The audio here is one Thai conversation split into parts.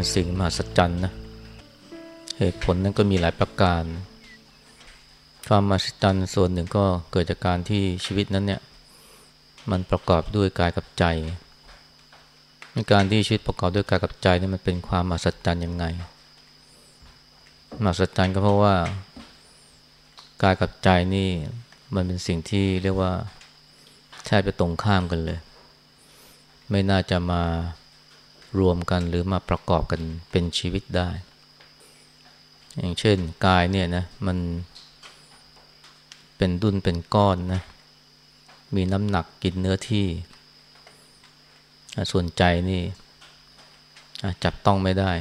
เป็นสิ่งมหัศจรรย์นะเหตุผลนั้นก็มีหลายประการ ความมหัศจรรย์ส่วนหนึ่งก็เกิดจากการที่ชีวิตนั้นเนี่ยมันประกอบด้วยกายกับใจในการที่ชีวิตประกอบด้วยกายกับใจนี่มันเป็นความมหัศจรรย์ยังไงมหัศจรรย์ก็เพราะว่ากายกับใจนี่มันเป็นสิ่งที่เรียกว่าแทบจะตรงข้ามกันเลย ไม่น่าจะมา รวมกันหรือมาประกอบกันเป็นชีวิตได้ อย่างเช่นกายเนี่ยนะมันเป็นดุนเป็นก้อนนะมีน้ำหนักกินเนื้อที่ ส่วนใจนี่จับต้องไม่ได้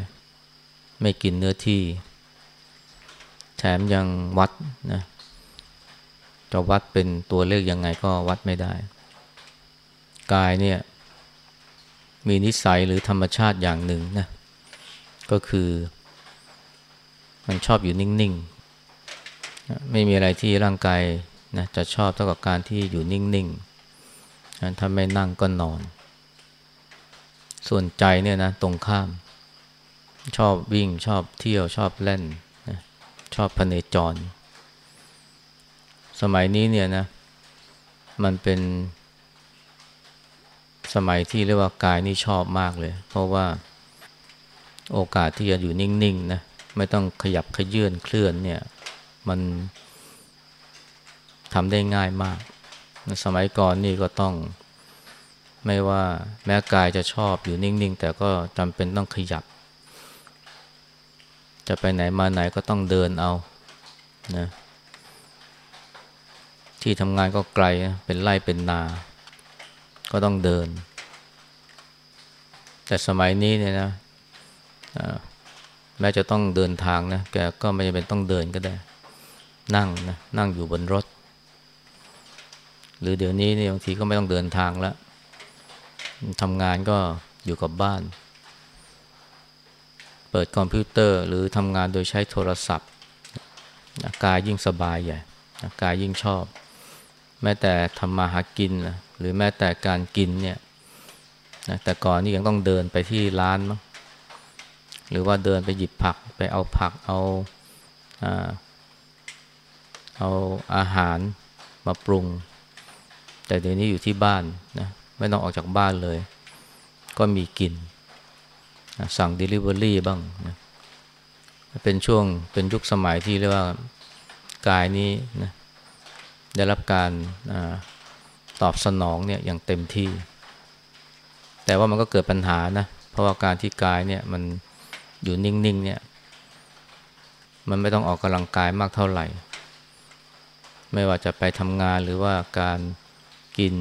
ไม่กินเนื้อที่ แถมยังวัดนะจะวัดเป็นตัวเลขยังไงก็วัดไม่ได้ กายเนี่ย มีนิสัยหรือธรรมชาติอย่างหนึ่งนะ ก็คือ มันชอบอยู่นิ่งๆ ไม่มีอะไรที่ร่างกายนะจะชอบเท่ากับการที่อยู่นิ่งๆถ้าไม่นั่งก็นอน ส่วนใจเนี่ยนะตรงข้าม ชอบวิ่งชอบเที่ยวชอบเล่นนะชอบพเนจร สมัยนี้เนี่ยนะ มันเป็น สมัยที่เรียกว่ากายนี่ชอบมากเลย เพราะว่าโอกาสที่จะอยู่นิ่งๆนะไม่ต้องขยับขยื่นเคลื่อนเนี่ย มันทำได้ง่ายมาก สมัยก่อนนี่ก็ต้อง ไม่ว่าแม้กายจะชอบอยู่นิ่งๆ แต่ก็จำเป็นต้องขยับ จะไปไหนมาไหนก็ต้องเดินเอานะที่ทำงานก็ไกลเป็นไร่เป็นนา ก็ต้องเดิน แต่สมัยนี้เนี่ยนะแม้จะต้องเดินทางนะแกก็ไม่จำเป็นต้องเดินก็ได้ นั่งนะนั่งอยู่บนรถ หรือเดี๋ยวนี้เนี่ยบางทีก็ไม่ต้องเดินทางแล้วทำงานก็อยู่กับบ้าน เปิดคอมพิวเตอร์หรือทำงานโดยใช้โทรศัพท์กายยิ่งสบายใหญ่กายยิ่งชอบ ม้แต่ทำมาหากินนะหรือแม้แต่การกินเนี่ยนะแต่ก่อนนี่ยังต้องเดินไปที่ร้านมั้งหรือว่าเดินไปหยิบผักไปเอาผักเอาเอาอาหารมาปรุง แต่เดี๋ยวนี้อยู่ที่บ้านนะไม่ต้องออกจากบ้านเลย ก็มีกินนะสั่ง Delivery บ้างนะเป็นช่วงเป็นยุคสมัยที่เรียกว่ากายนี้นะ ได้รับการตอบสนองเนี่ยอย่างเต็มที่ แต่ว่ามันก็เกิดปัญหานะ เพราะว่าการที่กายเนี่ยมันอยู่นิ่งๆเนี่ยมันไม่ต้องออกกำลังกายมากเท่าไหร่ ไม่ว่าจะไปทำงานหรือว่าการกิน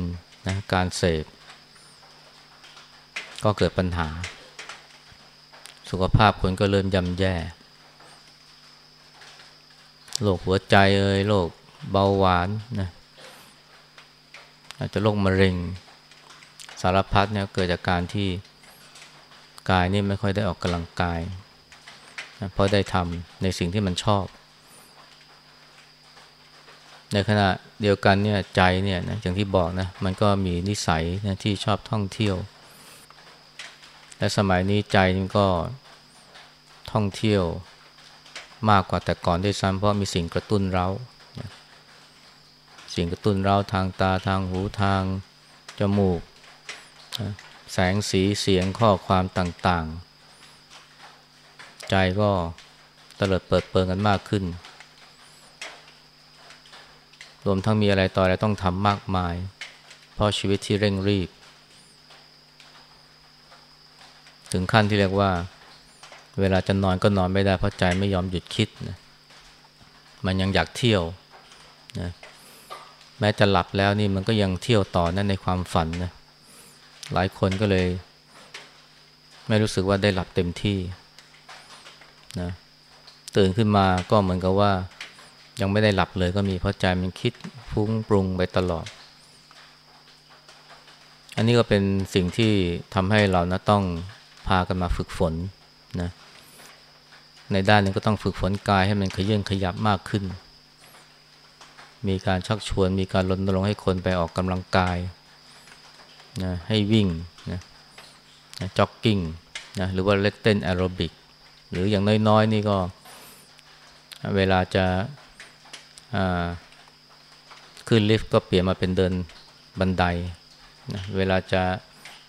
นะการเสพก็เกิดปัญหา สุขภาพคนก็เริ่มย่ำแย่โรคหัวใจเอ่ยโรค เบาหวานนะอาจจะโรคมะเร็ง สารพัดเนี่ยเกิดจากการที่กายนี่ไม่ค่อยได้ออกกำลังกายนะเพราะได้ทำในสิ่งที่มันชอบ ในขณะเดียวกันเนี่ยใจเนี่ยนะอย่างที่บอกนะมันก็มีนิสัยนะที่ชอบท่องเที่ยว และสมัยนี้ใจมันก็ท่องเที่ยวมากกว่าแต่ก่อนด้วยซ้ำเพราะมีสิ่งกระตุ้นเรา สิ่งกระตุ้นเราทางตาทางหูทางจมูก แสงสีเสียงข้อความต่างๆ ใจก็เตลิดเปิดเปิงกันมากขึ้น รวมทั้งมีอะไรต่ออะไรต้องทำมากมาย เพราะชีวิตที่เร่งรีบ ถึงขั้นที่เรียกว่า เวลาจะนอนก็นอนไม่ได้เพราะใจไม่ยอมหยุดคิดนะมันยังอยากเที่ยวนะ แม้จะหลับแล้วนี่มันก็ยังเที่ยวต่อนั่นในความฝันนะหลายคนก็เลย ไม่รู้สึกว่าได้หลับเต็มที่นะตื่นขึ้นมาก็เหมือนกับว่า ยังไม่ได้หลับเลยก็มีเพราะใจมันคิดฟุ้งปรุงไปตลอด อันนี้ก็เป็นสิ่งที่ทำให้เรานะต้องพากันมาฝึกฝนนะในด้านนึงก็ต้องฝึกฝนกายให้มันเขยื้อนขยับมากขึ้น มีการชักชวนมีการรณรงค์ให้คนไปออกกำลังกายนะให้วิ่งนะจ็อกกิ้งนะหรือว่าเล่นเต้นแอโรบิก หรืออย่างน้อยๆ นี่ก็เวลาจะขึ้นลิฟต์ก็เปลี่ยนมาเป็นเดินบันไดนะเวลาจะ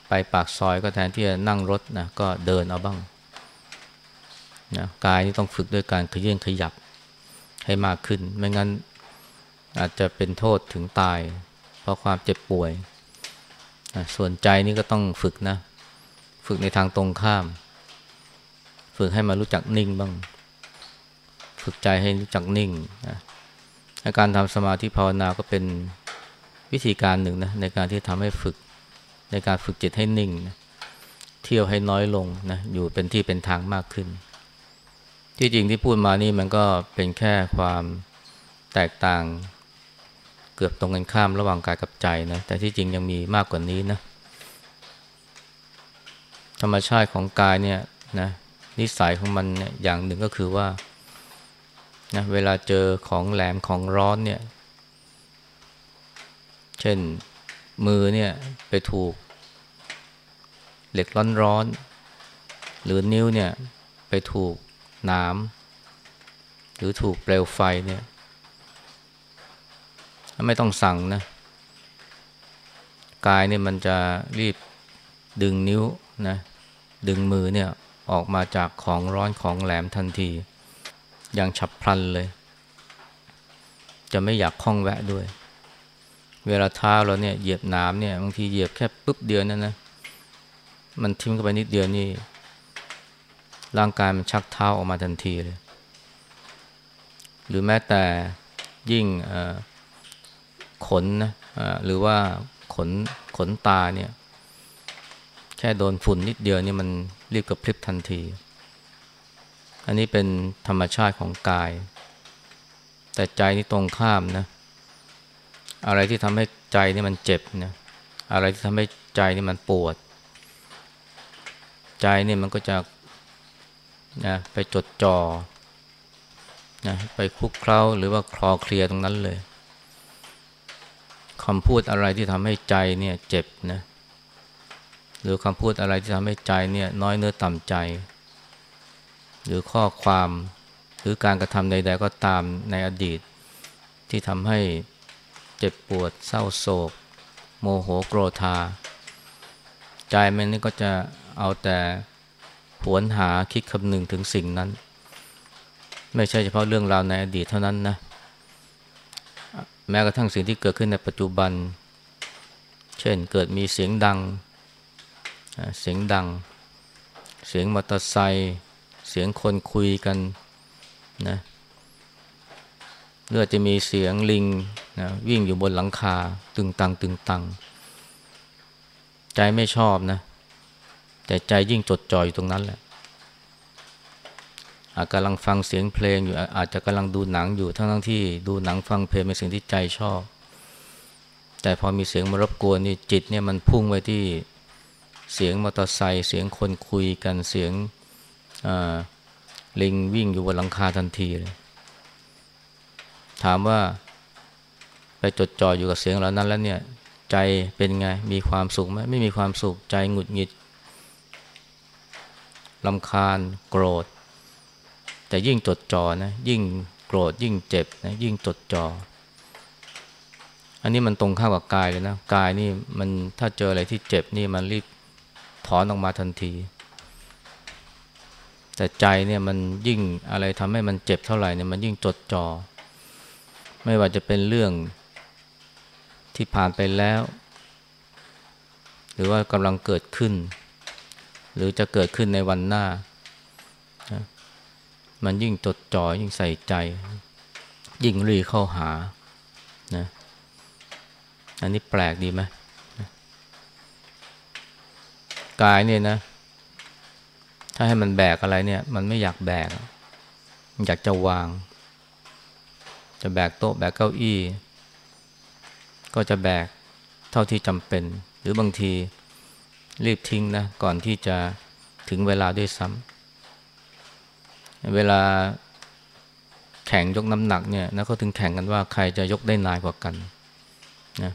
ไปปากซอยก็แทนที่จะนั่งรถนะก็เดินเอาบ้างนะกายนี่ต้องฝึกด้วยการขยื่นขยับให้มากขึ้น ไม่งั้น อาจจะเป็นโทษถึงตาย เพราะความเจ็บป่วย ส่วนใจนี่ก็ต้องฝึกนะ ฝึกในทางตรงข้าม ฝึกให้มารู้จักนิ่งบ้าง ฝึกใจให้รู้จักนิ่งนะการทำสมาธิภาวนาก็เป็นวิธีการหนึ่งนะในการที่ทำให้ฝึกในการฝึกจิตให้นิ่งนะเที่ยวให้น้อยลงนะอยู่เป็นที่เป็นทางมากขึ้น ที่จริงที่พูดมานี่มันก็เป็นแค่ความแตกต่าง เกือบตรงกันข้ามระหว่างกายกับใจนะ แต่ที่จริงยังมีมากกว่านี้นะ ธรรมชาติของกายเนี่ยนะนิสัยของมันเนี่ยอย่างหนึ่งก็คือว่านะเวลาเจอของแหลมของร้อนเนี่ย เช่นมือเนี่ยไปถูก เหล็กร้อนๆหรือนิ้วเนี่ยไปถูกน้ำหรือถูกเปลวไฟเนี่ย ไม่ต้องสั่งนะกายเนี่ยมันจะรีบดึงนิ้วนะดึงมือเนี่ยออกมาจากของร้อนของแหลมทันที อย่างฉับพลันเลย จะไม่อยากคล้องแวะด้วย เวลาเท้าเราเนี่ยเหยียบน้ำเนี่ยบางทีเหยียบแค่ปุ๊บเดียวนั่นนะมันทิ้งเข้าไปนิดเดียวนี่ร่างกายมันชักเท้าออกมาทันทีเลย หรือแม้แต่ยิ่ง ขนนะหรือว่าขนขนตาเนี่ยแค่โดนฝุ่นนิดเดียวนี่มันรีบกระพริบทันที อันนี้เป็นธรรมชาติของกาย แต่ใจนี่ตรงข้ามนะ อะไรที่ทำให้ใจนี่มันเจ็บนะอะไรที่ทำให้ใจนี่มันปวด ใจนี่มันก็จะนะไปจดจอ่อนะไปคุกเคล้าหรือว่าคลอเคลียตรงนั้นเลย คำพูดอะไรที่ทำให้ใจเนี่ยเจ็บนะหรือคำพูดอะไรที่ทำให้ใจเนี่ยน้อยเนื้อต่ำใจ หรือข้อความหรือการกระทำใด ๆ ก็ตามในอดีต ที่ทำให้เจ็บปวดเศร้าโศก โมโหโกรธา ใจมันนี่ก็จะเอาแต่หวนหาคิดคำนึงถึงสิ่งนั้น ไม่ใช่เฉพาะเรื่องราวในอดีตเท่านั้นนะ แม้กระทั่งสิ่งที่เกิดขึ้นในปัจจุบัน เช่นเกิดมีเสียงดัง เสียงดัง เสียงมอเตอร์ไซค์เสียงคนคุยกันนะเลือจะมีเสียงลิงนะวิ่งอยู่บนหลังคาตึงตังตึงตัง ใจไม่ชอบนะ แต่ใจยิ่งจดจ่ออยู่ตรงนั้นแหละ อาจกำลังฟังเสียงเพลงอยู่อาจจะกำลังดูหนังอยู่ทั้งทั้งที่ดูหนังฟังเพลงเป็นสิ่งที่ใจชอบ แต่พอมีเสียงมารบกวนนี่จิตเนี่ยมันพุ่งไปที่เสียงมอเตอร์ไซค์เสียงคนคุยกันเสียงลิงวิ่งอยู่บนหลังคาทันทีเลยถามว่าไปจดจ่ออยู่กับเสียงเหล่านั้นแล้วเนี่ยใจเป็นไงมีความสุขไหมไม่มีความสุขใจหงุดหงิดลำคาญโกรธ แต่ยิ่งจดจ่อนะยิ่งโกรธยิ่งเจ็บนะยิ่งจดจ่ออันนี้มันตรงข้ามกับกายเลยนะกายนี่มันถ้าเจออะไรที่เจ็บนี่มันรีบถอนออกมาทันที แต่ใจเนี่ยมันยิ่งอะไรทำให้มันเจ็บเท่าไหร่เนี่ยมันยิ่งจดจ่อไม่ว่าจะเป็นเรื่องที่ผ่านไปแล้ว หรือว่ากำลังเกิดขึ้น หรือจะเกิดขึ้นในวันหน้า มันยิ่งจดจ่อยิ่งใส่ใจ ยิ่งรีเข้าหานะอันนี้แปลกดีไหมกายเนี่ยนะ ถ้าให้มันแบกอะไรเนี่ย มันไม่อยากแบกอยากจะวาง จะแบกโต๊ะแบกเก้าอี้ ก็จะแบกเท่าที่จำเป็น หรือบางทีรีบทิ้งนะ ก่อนที่จะถึงเวลาด้วยซ้ำ เวลาแข่งยกน้ำหนักเนี่ยนะเขาถึงแข่งกันว่าใครจะยกได้นานกว่ากันนะ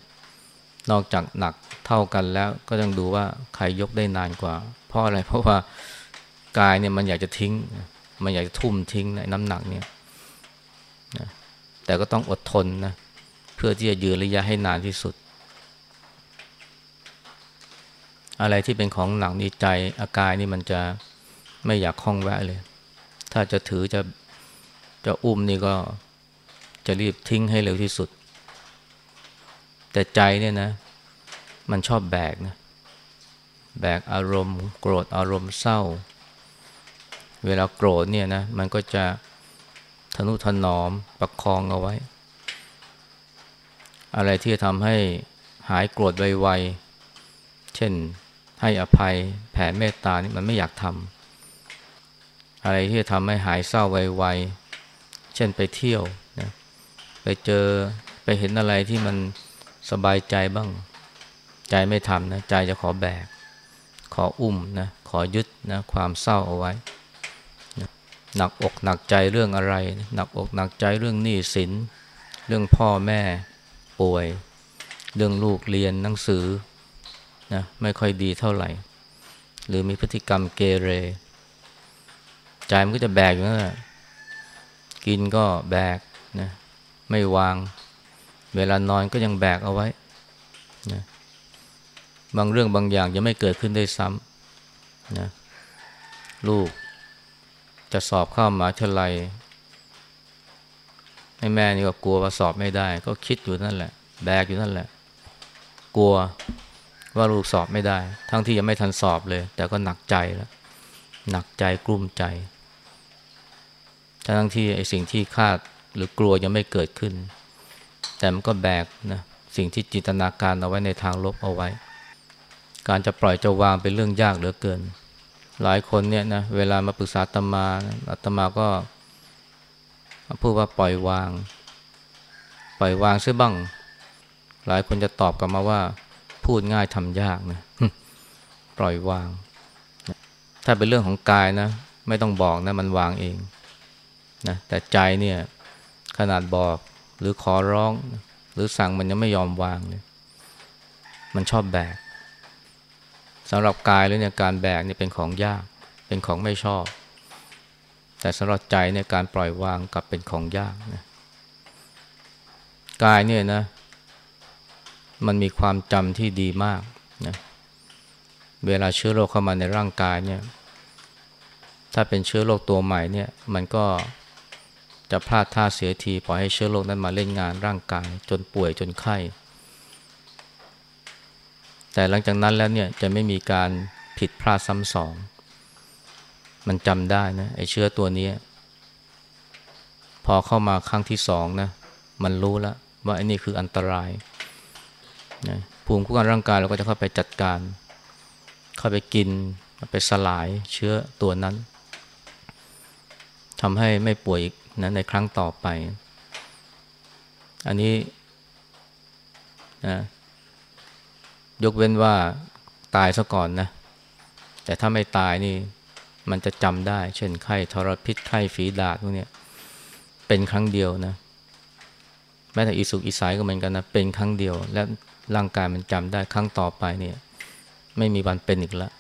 นอกจากหนักเท่ากันแล้วก็ต้องดูว่าใครยกได้นานกว่า เพราะอะไรเพราะว่ากายเนี่ยมันอยากจะทิ้ง มันอยากจะทุ่มทิ้งในน้ำหนักเนี่ยนะแต่ก็ต้องอดทนนะเพื่อที่จะยืนระยะให้นานที่สุด อะไรที่เป็นของหนักในใจ อากายนี่มันจะไม่อยากคล้องแวะเลย ถ้าจะถือจะจะอุ้มนี่ก็จะรีบทิ้งให้เร็วที่สุด แต่ใจเนี่ยนะ มันชอบแบกนะ แบกอารมณ์ โกรธอารมณ์เศร้า เวลาโกรธเนี่ยนะ มันก็จะทนุถนอมประคองเอาไว้ อะไรที่จะทำให้หายโกรธไวๆเช่นให้อภัยแผ่เมตตานี่มันไม่อยากทำ อะไรที่จะทำให้หายเศร้าไวๆ เช่นไปเที่ยวนะไปเจอไปเห็นอะไรที่มันสบายใจบ้าง ใจไม่ทำนะ ใจจะขอแบก ขออุ้มนะ ขอยึดนะ ความเศร้าเอาไว้หนักอกหนักใจเรื่องอะไรหนักอกหนักใจเรื่องหนี้สิน เรื่องพ่อแม่ป่วย เรื่องลูกเรียนหนังสือนะไม่ค่อยดีเท่าไหร่ หรือมีพฤติกรรมเกเร ใจมันก็จะแบกอยู่นั่นแหละกินก็แบกนะไม่วาง เวลานอนก็ยังแบกเอาไว้นะบางเรื่องบางอย่างยังไม่เกิดขึ้นได้ซ้ำนะลูกจะสอบเข้ามหาเท่าไรให้แม่นี่ก็กลัวว่าสอบไม่ได้ ก็คิดอยู่นั่นแหละ แบกอยู่นั่นแหละ กลัวว่าลูกสอบไม่ได้ ทั้งที่ยังไม่ทันสอบเลย แต่ก็หนักใจแล้วหนักใจกลุ้มใจ ทั้งที่ไอ้สิ่งที่คาดหรือกลัวยังไม่เกิดขึ้น แต่มันก็แบกนะสิ่งที่จินตนาการเอาไว้ในทางลบเอาไว้ การจะปล่อยจะวางเป็นเรื่องยากเหลือเกิน หลายคนเนี่ยนะเวลามาปรึกษาตมาอาตมาก็พูดว่าปล่อยวาง ปล่อยวางซะบ้าง หลายคนจะตอบกลับมาว่า พูดง่ายทำยากนะปล่อยวาง ถ้าเป็นเรื่องของกายนะ ไม่ต้องบอกนะมันวางเอง นะแต่ใจเนี่ยขนาดบอกหรือขอร้อง หรือสั่งมันยังไม่ยอมวางเลยมันชอบแบกสำหรับกายแล้วเนี่ยการแบกเนี่ยเป็นของยาก เป็นของไม่ชอบ แต่สำหรับใจเนี่ยการปล่อยวางกลับเป็นของยากนะกายเนี่ยนะ มันมีความจำที่ดีมากนะเวลาเชื้อโรคเข้ามาในร่างกายเนี่ย ถ้าเป็นเชื้อโรคตัวใหม่เนี่ย มันก็ จะพลาดท่าเสียทีปล่อยให้เชื้อโรคนั้นมาเล่นงานร่างกาย จนป่วยจนไข้ แต่หลังจากนั้นแล้วเนี่ยจะไม่มีการผิดพลาดซ้ำสอง มันจำได้นะไอ้เชื้อตัวนี้ พอเข้ามาครั้งที่สองนะมันรู้แล้วว่าไอ้นี่คืออันตรายนะภูมิคุ้มกันร่างกายเราก็จะเข้าไปจัดการ เข้าไปกินไปสลายเชื้อตัวนั้นทำให้ไม่ป่วยอีก นะในครั้งต่อไป อันนี้นะยกเว้นว่าตายซะก่อนนะ แต่ถ้าไม่ตายนี่มันจะจำได้ เช่นไข้ทรพิษไข้ฝีดาษพวกนี้เป็นครั้งเดียวนะ แม้แต่อิสุกอิสายก็เหมือนกันนะ เป็นครั้งเดียว และร่างกายมันจำได้ครั้งต่อไปเนี่ย ไม่มีวันเป็นอีกแล้ว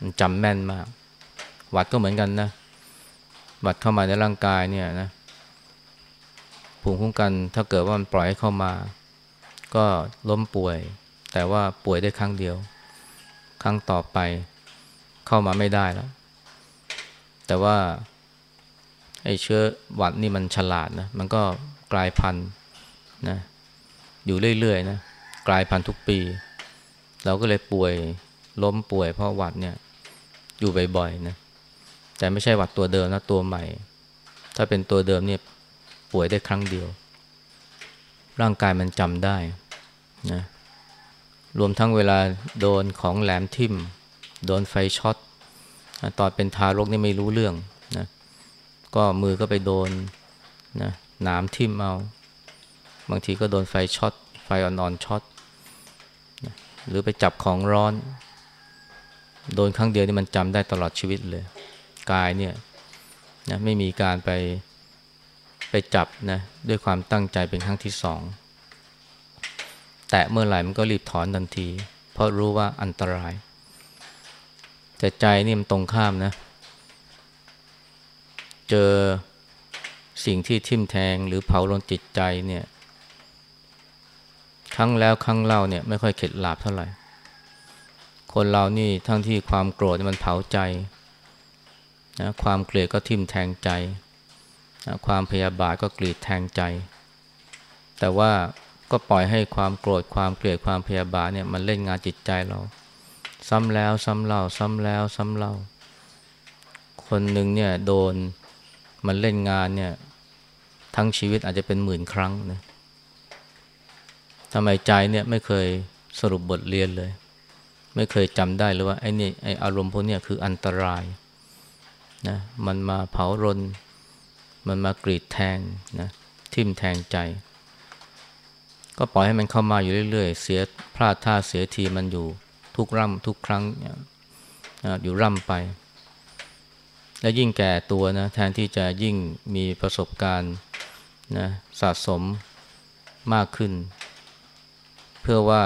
มันจำแม่นมาก หวัดก็เหมือนกันนะ หวัดเข้ามาในร่างกายเนี่ยนะภูมิคุ้มกันถ้าเกิดว่ามันปล่อยให้เข้ามา ก็ล้มป่วย แต่ว่าป่วยได้ครั้งเดียว ครั้งต่อไปเข้ามาไม่ได้แล้ว แต่ว่าไอ้เชื้อหวัดนี่มันฉลาดนะมันก็กลายพันธุ์นะอยู่เรื่อยๆนะกลายพันธุ์ทุกปี เราก็เลยป่วยล้มป่วยเพราะหวัดเนี่ยอยู่บ่อยๆนะ แต่ไม่ใช่หวัดตัวเดิมนะตัวใหม่ ถ้าเป็นตัวเดิมเนี่ยป่วยได้ครั้งเดียว ร่างกายมันจำได้นะรวมทั้งเวลาโดนของแหลมทิ่ม โดนไฟช็อตตอนเป็นทารกนี่ไม่รู้เรื่องนะก็มือก็ไปโดนนะหนามทิ่มเอาบางทีก็โดนไฟช็อตไฟอ่อนๆช็อตนะหรือไปจับของร้อน โดนครั้งเดียวนี่มันจำได้ตลอดชีวิตเลย กายเนี่ยนะไม่มีการไปไปจับนะด้วยความตั้งใจเป็นครั้งที่สอง แต่เมื่อไหร่มันก็รีบถอนทันที เพราะรู้ว่าอันตราย แต่ใจนี่มันตรงข้ามนะ เจอสิ่งที่ทิ่มแทงหรือเผาลนจิตใจเนี่ย ครั้งแล้วครั้งเล่าเนี่ยไม่ค่อยเข็ดหลาบเท่าไหร่ คนเรานี่ทั้งที่ความโกรธมันเผาใจ นะความเกลียดก็ทิ่มแทงใจนะความพยาบาทก็กรีดแทงใจ แต่ว่าก็ปล่อยให้ความโกรธความเกลียดความพยาบาทเนี่ยมันเล่นงานจิตใจเรา ซ้ำแล้วซ้ำเล่า ซ้ำแล้วซ้ำเล่า คนหนึ่งเนี่ยโดนมันเล่นงานเนี่ยทั้งชีวิตอาจจะเป็นหมื่นครั้งนะทำไมใจเนี่ยไม่เคยสรุปบทเรียนเลย ไม่เคยจำได้เลยว่าไอ้นี่ไอ้อารมณ์พวกนี้คืออันตราย นะมันมาเผารน มันมากรีดแทงนะทิ่มแทงใจ ก็ปล่อยให้มันเข้ามาอยู่เรื่อยๆ เสียพลาดท่าเสียทีมันอยู่ทุกร่ำทุกครั้งอยู่ร่ำไป และยิ่งแก่ตัวนะแทนที่จะยิ่งมีประสบการณ์นะสะสมมากขึ้น เพื่อว่า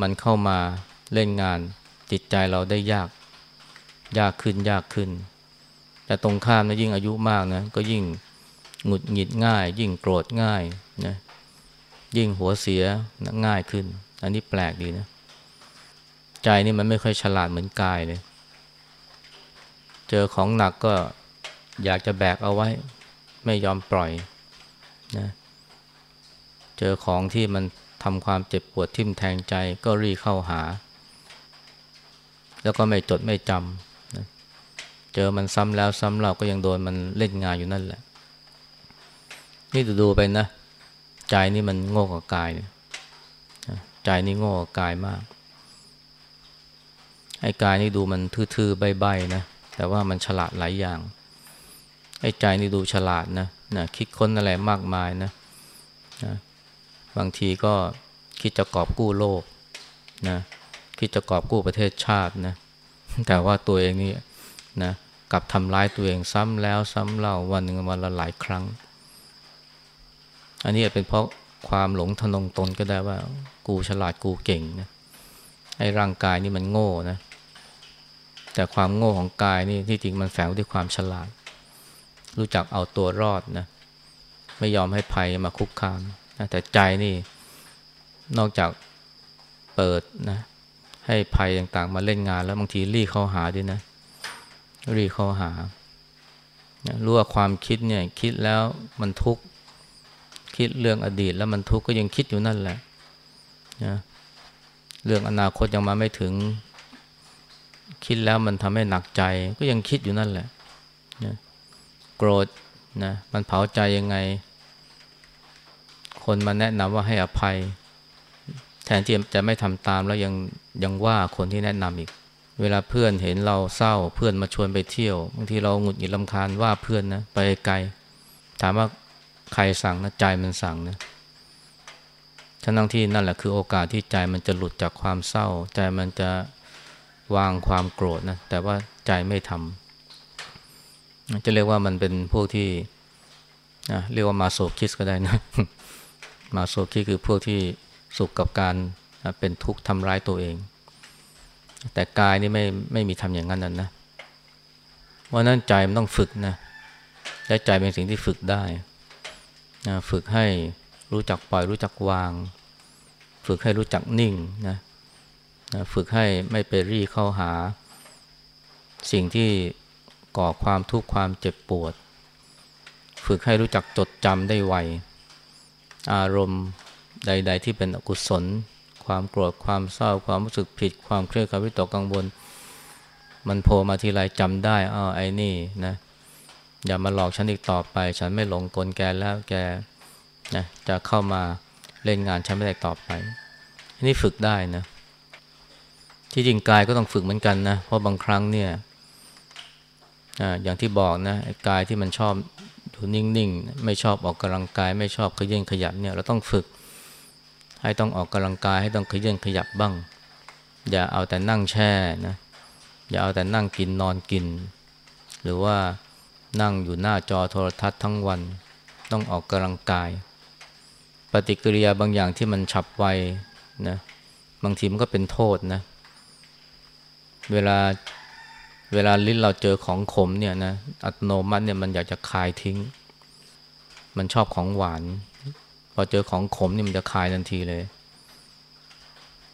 มันเข้ามาเล่นงานจิตใจเราได้ยาก ยากขึ้นยากขึ้น แต่ตรงข้ามนะยิ่งอายุมากนะก็ยิ่งหงุดหงิดง่าย ยิ่งโกรธง่ายนะยิ่งหัวเสียนะง่ายขึ้น อันนี้แปลกดีนะ ใจนี่มันไม่ค่อยฉลาดเหมือนกายเลย เจอของหนักก็อยากจะแบกเอาไว้ ไม่ยอมปล่อยนะเจอของที่มันทำความเจ็บปวดทิ่มแทงใจก็รีเข้าหา แล้วก็ไม่จดไม่จำ เจอมันซ้ำแล้วซ้ำเล่าก็ยังโดนมันเล่นงานอยู่นั่นแหละ นี่ดูไปนะ ใจนี่มันโง่กว่ากายเนี่ยใจนี่โง่กว่ากายมากไอ้กายนี่ดูมันทื่อๆใบๆนะแต่ว่ามันฉลาดหลายอย่างไอ้ใจนี่ดูฉลาดนะนะคิดค้นอะไรมากมายนะนะบางทีก็คิดจะกอบกู้โลกนะคิดจะกอบกู้ประเทศชาตินะแต่ว่าตัวเองนี่นะ กลับทำร้ายตัวเองซ้ำแล้วซ้ำเล่าวันหนึ่งวันละหลายครั้ง อันนี้เป็นเพราะความหลงทนงตนก็ได้ว่า กูฉลาดกูเก่งนะไอ้ร่างกายนี่มันโง่นะ แต่ความโง่ของกายนี่ที่จริงมันแฝงด้วยความฉลาด รู้จักเอาตัวรอดนะ ไม่ยอมให้ภัยมาคุกคามนะแต่ใจนี่นอกจากเปิดนะ ให้ภัยต่างๆ มาเล่นงานแล้วบางทีรีเข้าหาด้วยนะ รีเข้าหา รู้ว่าความคิดเนี่ยคิดแล้วมันทุกข์คิดเรื่องอดีตแล้วมันทุกข์ก็ยังคิดอยู่นั่นแหละนะเรื่องอนาคตยังมาไม่ถึง คิดแล้วมันทำให้หนักใจ ก็ยังคิดอยู่นั่นแหละนะโกรธนะมันเผาใจยังไง คนมาแนะนำว่าให้อภัย แทนที่จะไม่ทำตามแล้วยังยังว่าคนที่แนะนำอีก เวลาเพื่อนเห็นเราเศร้าเพื่อนมาชวนไปเที่ยวบางทีเราหงุดหงิดลำคาญว่าเพื่อนนะไปไกล ถามว่าใครสั่งนะใจมันสั่งนะทั้งที่นั่นแหละคือโอกาสที่ใจมันจะหลุดจากความเศร้า ใจมันจะวางความโกรธนะแต่ว่าใจไม่ทำจะเรียกว่ามันเป็นพวกที่นะเรียกว่ามาโซคิสก็ได้นะ มาโซคิสคือพวกที่สุขกับการเป็นทุกข์ทำร้ายตัวเอง แต่กายนี่ไม่ไม่มีทำอย่างนั้นนั่นนะว่านั้นใจมันต้องฝึกนะและใจเป็นสิ่งที่ฝึกได้นะฝึกให้รู้จักปล่อยรู้จักวาง ฝึกให้รู้จักนิ่งนะนะฝึกให้ไม่ไปรีเข้าหา สิ่งที่ก่อความทุกข์ความเจ็บปวด ฝึกให้รู้จักจดจำได้ไวอารมณ์ใด ๆ ที่เป็นอกุศล ความโกรธความเศร้าความรู้สึกผิด ความเครียดความวิตกกังวล มันโผล่มาทีไรจำได้อ้าไอ้นี่นะอย่ามาหลอกฉันอีกต่อไป ฉันไม่หลงกลแกแล้วแกนะจะเข้ามาเล่นงานฉันไม่ได้ต่อไปนี่ฝึกได้นะ ที่จริงกายก็ต้องฝึกเหมือนกันนะเพราะบางครั้งเนี่ยออย่างที่บอกนะกายที่มันชอบอยู่นิ่งๆ ไม่ชอบออกกำลังกาย ไม่ชอบขยันขยับเนี่ยเราต้องฝึก ให้ต้องออกกำลังกายให้ต้องขยันขยับบ้าง อย่าเอาแต่นั่งแช่นะอย่าเอาแต่นั่งกินนอนกิน หรือว่านั่งอยู่หน้าจอโทรทัศน์ทั้งวัน ต้องออกกำลังกาย ปฏิกิริยาบางอย่างที่มันฉับไวนะบางทีมันก็เป็นโทษนะ เวลาเวลาลิ้นเราเจอของขมเนี่ยนะอัตโนมัติเนี่ยมันอยากจะคายทิ้ง มันชอบของหวาน พอเจอของขมนี่มันจะคายทันทีเลย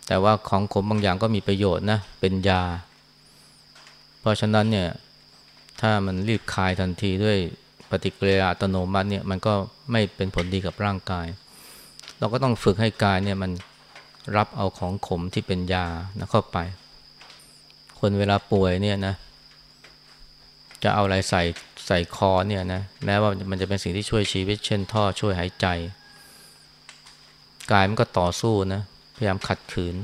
แต่ว่าของขมบางอย่างก็มีประโยชน์นะ เป็นยา เพราะฉะนั้นเนี่ยถ้ามันรีบคายทันทีด้วยปฏิกิริยาอัตโนมัติเนี่ยมันก็ไม่เป็นผลดีกับร่างกาย เราก็ต้องฝึกให้กายเนี่ยมันรับเอาของขมที่เป็นยานะเข้าไป คนเวลาป่วยเนี่ยนะ จะเอาอะไรใส่ใส่คอเนี่ยนะแม้ว่ามันจะเป็นสิ่งที่ช่วยชีวิต เช่นท่อช่วยหายใจ กายมันก็ต่อสู้นะพยายามขัดขืน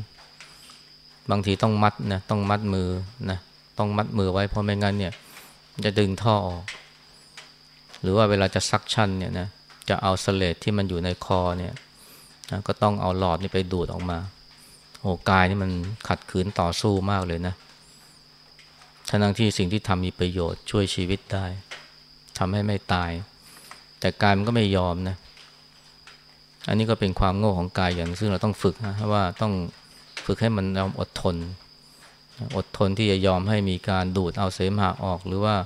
บางทีต้องมัดนะต้องมัดมือนะต้องมัดมือไว้เพราะไม่งั้นเนี่ย จะดึงท่อออก หรือว่าเวลาจะ suction เนี่ยนะจะเอาเสลดที่มันอยู่ในคอเนี่ยนะก็ต้องเอาหลอดนี่ไปดูดออกมาโอ้กายนี่มันขัดขืนต่อสู้มากเลยนะทั้งที่สิ่งที่ทำมีประโยชน์ช่วยชีวิตได้ทำให้ไม่ตาย แต่กายมันก็ไม่ยอมนะ อันนี้ก็เป็นความโง่ของกายอย่างซึ่งเราต้องฝึกนะว่าต้องฝึกให้มันยอมอดทน อดทนที่จะยอมให้มีการดูดเอาเสมหะออก หรือว่า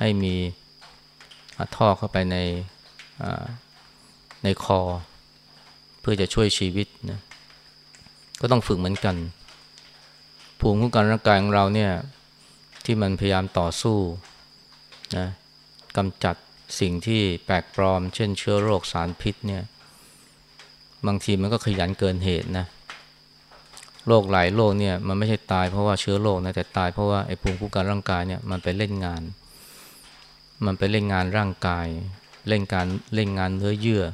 ให้มีท่อเข้าไปในในคอ เพื่อจะช่วยชีวิตนะก็ต้องฝึกเหมือนกัน ภูมิคุ้มกันร่างกายของเราเนี่ยที่มันพยายามต่อสู้นะกำจัดสิ่งที่แปลกปลอม เช่นเชื้อโรคสารพิษเนี่ย บางทีมันก็ขยันเกินเหตุนะโรคหลายโรคเนี่ยมันไม่ใช่ตายเพราะว่าเชื้อโรคนะแต่ตายเพราะว่าไอ้ภูมิคุ้มกันร่างกายเนี่ยมันไปเล่นงาน มันไปเล่นงานร่างกาย เล่นการเล่นงานเนื้อเยื่อ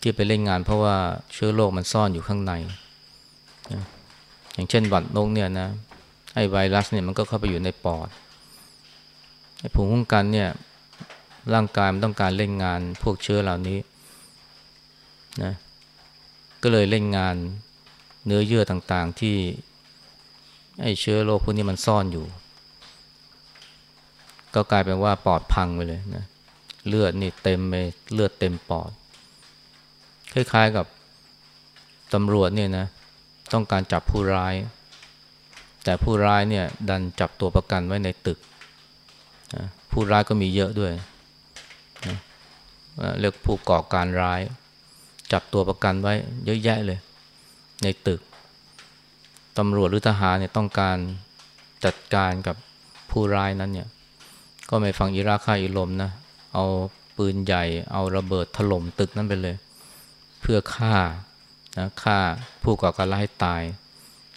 ที่ไปเล่นงานเพราะว่าเชื้อโรคมันซ่อนอยู่ข้างในนะอย่างเช่นหวัดนกเนี่ยนะไอ้ไวรัสเนี่ยมันก็เข้าไปอยู่ในปอดไอ้ภูมิคุ้มกันเนี่ยร่างกายมันต้องการเล่นงานพวกเชื้อเหล่านี้นะ ก็เลยเล่นงานเนื้อเยื่อต่างๆ ที่ไอ้เชื้อโรคพวกนี้มันซ่อนอยู่ ก็กลายเป็นว่าปอดพังไปเลยนะเลือดนี่เต็มไปเลือดเต็มปอด คล้ายๆกับตำรวจเนี่ยนะ ต้องการจับผู้ร้าย แต่ผู้ร้ายเนี่ย ดันจับตัวประกันไว้ในตึกผู้ร้ายก็มีเยอะด้วยนะเรียกผู้ก่อการร้าย จับตัวประกันไว้เยอะแยะเลย ในตึกตำรวจหรือทหารเนี่ยต้องการจัดการกับผู้ร้ายนั้นเนี่ยก็ไม่ฟังอิราค่าอิลมนะ เอาปืนใหญ่ เอาระเบิดถล่มตึกนั้นไปเลย เพื่อฆ่านะฆ่าผู้ก่อการร้ายให้ตาย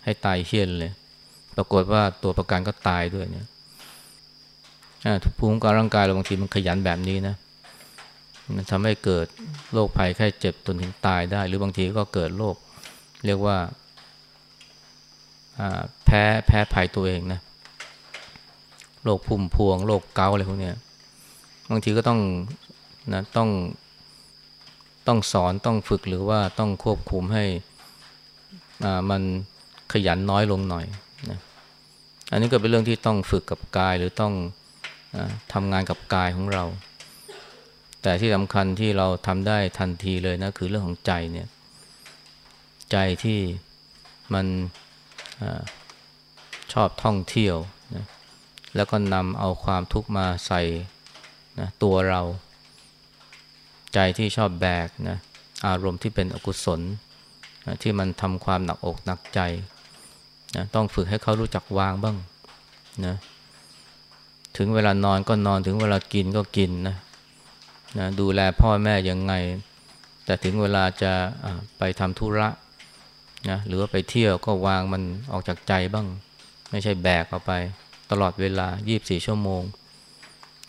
ให้ตายเฮี้ยนเลย ปรากฏว่าตัวประกันก็ตายด้วยเนี่ยภูมิคุ้มกันร่างกายเราบางทีมันขยันแบบนี้นะ มันทำให้เกิดโรคภัยแค่เจ็บจนถึงตายได้ หรือบางทีก็เกิดโรคเรียกว่าแพ้แพ้ภัยตัวเองนะโรคพุ่มพวงโรคเกาอะไรพวกนี้บางทีก็ต้องนะต้องต้องสอนต้องฝึกหรือว่าต้องควบคุมให้มันขยันน้อยลงหน่อยนะอันนี้ก็เป็นเรื่องที่ต้องฝึกกับกายหรือต้องอทำงานกับกายของเรา แต่ที่สำคัญที่เราทำได้ทันทีเลยนะ คือเรื่องของใจเนี่ย ใจที่มันอชอบท่องเที่ยวนะแล้วก็นำเอาความทุกข์มาใส่นะตัวเรา ใจที่ชอบแบกนะอารมณ์ที่เป็นอกุศลนะที่มันทำความหนักอกหนักใจนะต้องฝึกให้เขารู้จักวางบ้างนะถึงเวลานอนก็นอนถึงเวลากินก็กินนะ นะดูแลพ่อแม่ยังไง แต่ถึงเวลาจะไปทำธุระนะหรือว่าไปเที่ยวก็วางมันออกจากใจบ้าง ไม่ใช่แบกเอาไป ตลอดเวลา 24 ชั่วโมง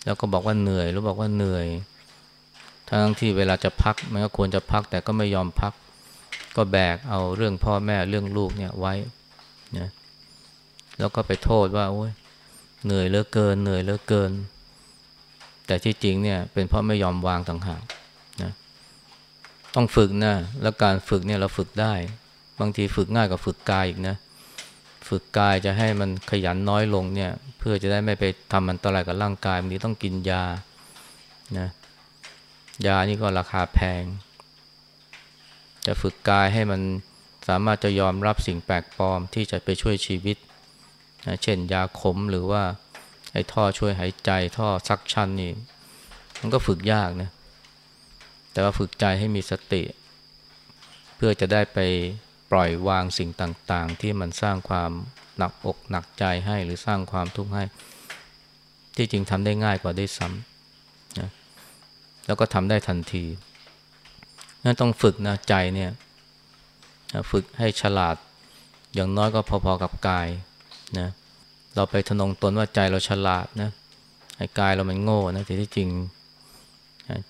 แล้วก็บอกว่าเหนื่อยหรือบอกว่าเหนื่อย ทั้งที่เวลาจะพักมันก็ควรจะพักแต่ก็ไม่ยอมพัก ก็แบกเอาเรื่องพ่อแม่เรื่องลูกเนี่ยไว้นะแล้วก็ไปโทษว่าโอ้ยเหนื่อยเหลือเกิน เหนื่อยเหลือเกิน แต่ที่จริงเนี่ยเป็นเพราะไม่ยอมวางต่างหากนะต้องฝึกนะแล้วการฝึกเนี่ยเราฝึกได้ บางทีฝึกง่ายกว่าฝึกกายอีกนะฝึกกายจะให้มันขยันน้อยลงเนี่ย เพื่อจะได้ไม่ไปทำมันตรายกับร่างกายบางทีต้องกินยานะยานี่ก็ราคาแพง จะฝึกกายให้มันสามารถจะยอมรับสิ่งแปลกปลอมที่จะไปช่วยชีวิตนะเช่นยาขมหรือว่า ไอ้ท่อช่วยหายใจท่อซักชันนี่ มันก็ฝึกยากนะ แต่ว่าฝึกใจให้มีสติ เพื่อจะได้ไปปล่อยวางสิ่งต่าง ๆ ที่มันสร้างความหนักอกหนักใจให้หรือสร้างความทุกข์ให้ ที่จริงทำได้ง่ายกว่าได้ซ้ำนะแล้วก็ทำได้ทันทีนั่นต้องฝึกนะใจเนี่ยฝึกให้ฉลาดอย่างน้อยก็พอๆกับกายนะเเราไปทนงตนว่าใจเราฉลาดนะไอ้กายเรามันโง่นะแต่ที่จริง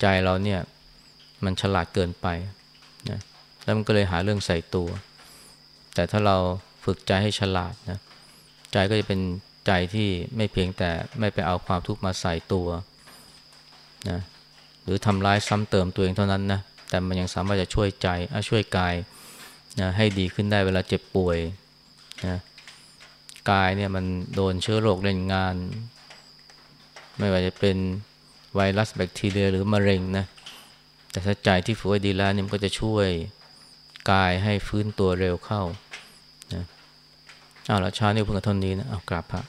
ใจเราเนี่ยมันฉลาดเกินไปนะแล้วมันก็เลยหาเรื่องใส่ตัว แต่ถ้าเราฝึกใจให้ฉลาดนะใจก็จะเป็นใจที่ไม่เพียงแต่ไม่ไปเอาความทุกข์มาใส่ตัวนะหรือทำร้ายซ้ำเติมตัวเองเท่านั้นนะแต่มันยังสามารถจะช่วยใจช่วยกายนะให้ดีขึ้นได้เวลาเจ็บป่วยนะ กายเนี่ยมันโดนเชื้อโรคเล่นงาน ไม่ว่าจะเป็นไวรัสแบคทีเรียหรือมะเร็งนะแต่ถ้าใจที่ฝึกไว้ดีแล้วนี่มันก็จะช่วยกายให้ฟื้นตัวเร็วเข้านะเอาละชาเนี่เพิ่งเท่านี้นะเอากราบพระ